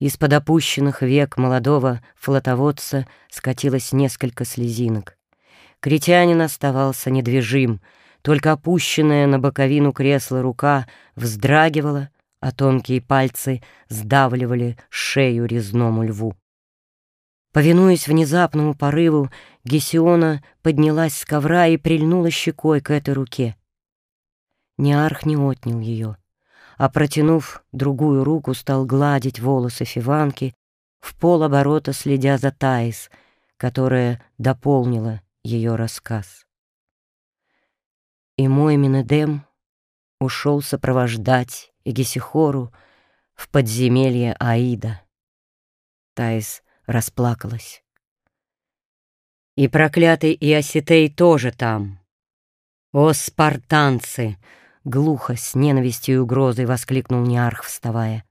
Из-под опущенных век молодого флотоводца скатилось несколько слезинок. Критянин оставался недвижим, только опущенная на боковину кресла рука вздрагивала, а тонкие пальцы сдавливали шею резному льву. Повинуясь внезапному порыву, Гесиона поднялась с ковра и прильнула щекой к этой руке. Неарх не отнял ее а, протянув другую руку, стал гладить волосы Фиванки, в полоборота следя за Таис, которая дополнила ее рассказ. И мой Минедем ушел сопровождать Эгесихору в подземелье Аида. Таис расплакалась. И проклятый Иоситей тоже там. О, спартанцы! Глухо, с ненавистью и угрозой воскликнул Неарх, вставая.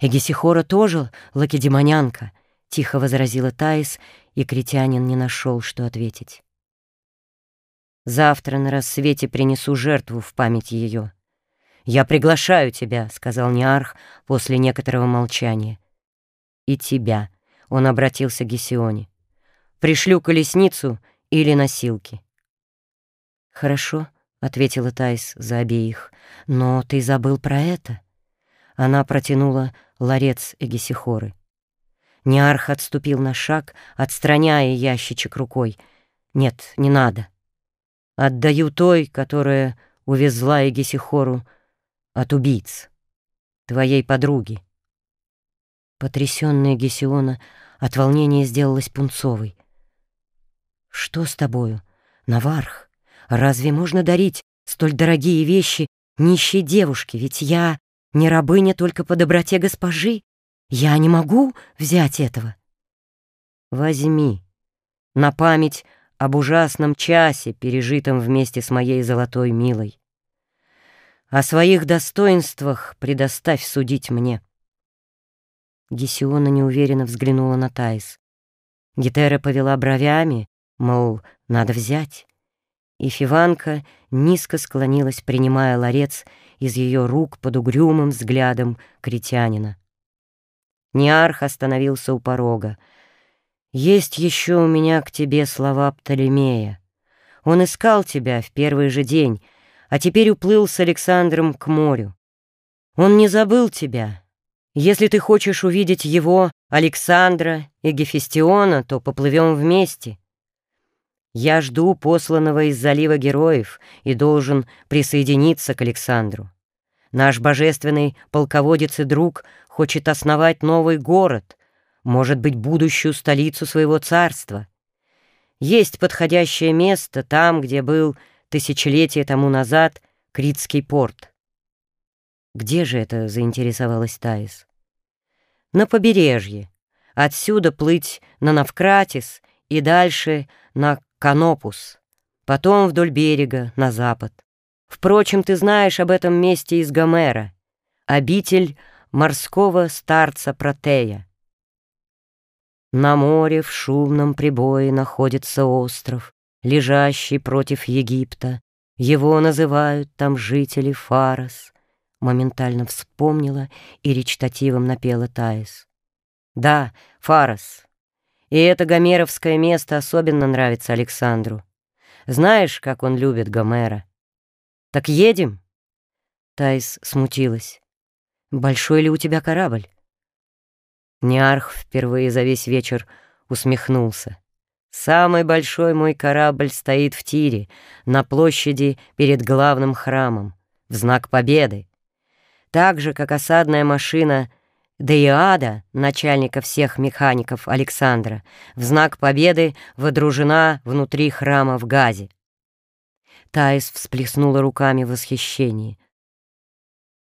«Эгисихора тоже лакедемонянка», — тихо возразила Таис, и критянин не нашел, что ответить. «Завтра на рассвете принесу жертву в память ее». «Я приглашаю тебя», — сказал Неарх после некоторого молчания. «И тебя», — он обратился к Гесионе. «Пришлю колесницу или носилки». «Хорошо», ответила Тайс за обеих. «Но ты забыл про это?» Она протянула ларец Эгисихоры. Неарх отступил на шаг, отстраняя ящичек рукой. «Нет, не надо. Отдаю той, которая увезла Эгисихору от убийц, твоей подруги». Потрясённая Гесиона от волнения сделалась пунцовой. «Что с тобою, Наварх?» Разве можно дарить столь дорогие вещи нищей девушке? Ведь я не рабыня только по доброте госпожи. Я не могу взять этого. Возьми. На память об ужасном часе, пережитом вместе с моей золотой милой. О своих достоинствах предоставь судить мне. Гесиона неуверенно взглянула на Таис. Гетера повела бровями, мол, надо взять. И Фиванка низко склонилась, принимая ларец из ее рук под угрюмым взглядом критянина. Неарх остановился у порога. «Есть еще у меня к тебе слова Птолемея. Он искал тебя в первый же день, а теперь уплыл с Александром к морю. Он не забыл тебя. Если ты хочешь увидеть его, Александра и Гефестиона, то поплывем вместе». Я жду посланного из залива героев и должен присоединиться к Александру. Наш божественный полководец и друг хочет основать новый город, может быть, будущую столицу своего царства. Есть подходящее место там, где был тысячелетия тому назад Критский порт. Где же это, заинтересовалась Таис? На побережье. Отсюда плыть на Навкратис и дальше на Канопус, потом вдоль берега, на запад. Впрочем, ты знаешь об этом месте из Гомера, обитель морского старца Протея. На море в шумном прибое находится остров, лежащий против Египта. Его называют там жители Фарос. Моментально вспомнила и речитативом напела Таис. Да, Фарос, и это гомеровское место особенно нравится Александру. Знаешь, как он любит Гомера? Так едем?» Тайс смутилась. «Большой ли у тебя корабль?» Неарх впервые за весь вечер усмехнулся. «Самый большой мой корабль стоит в тире, на площади перед главным храмом, в знак победы. Так же, как осадная машина — Деиада, начальника всех механиков Александра, в знак победы водружена внутри храма в Газе. Таис всплеснула руками в восхищении.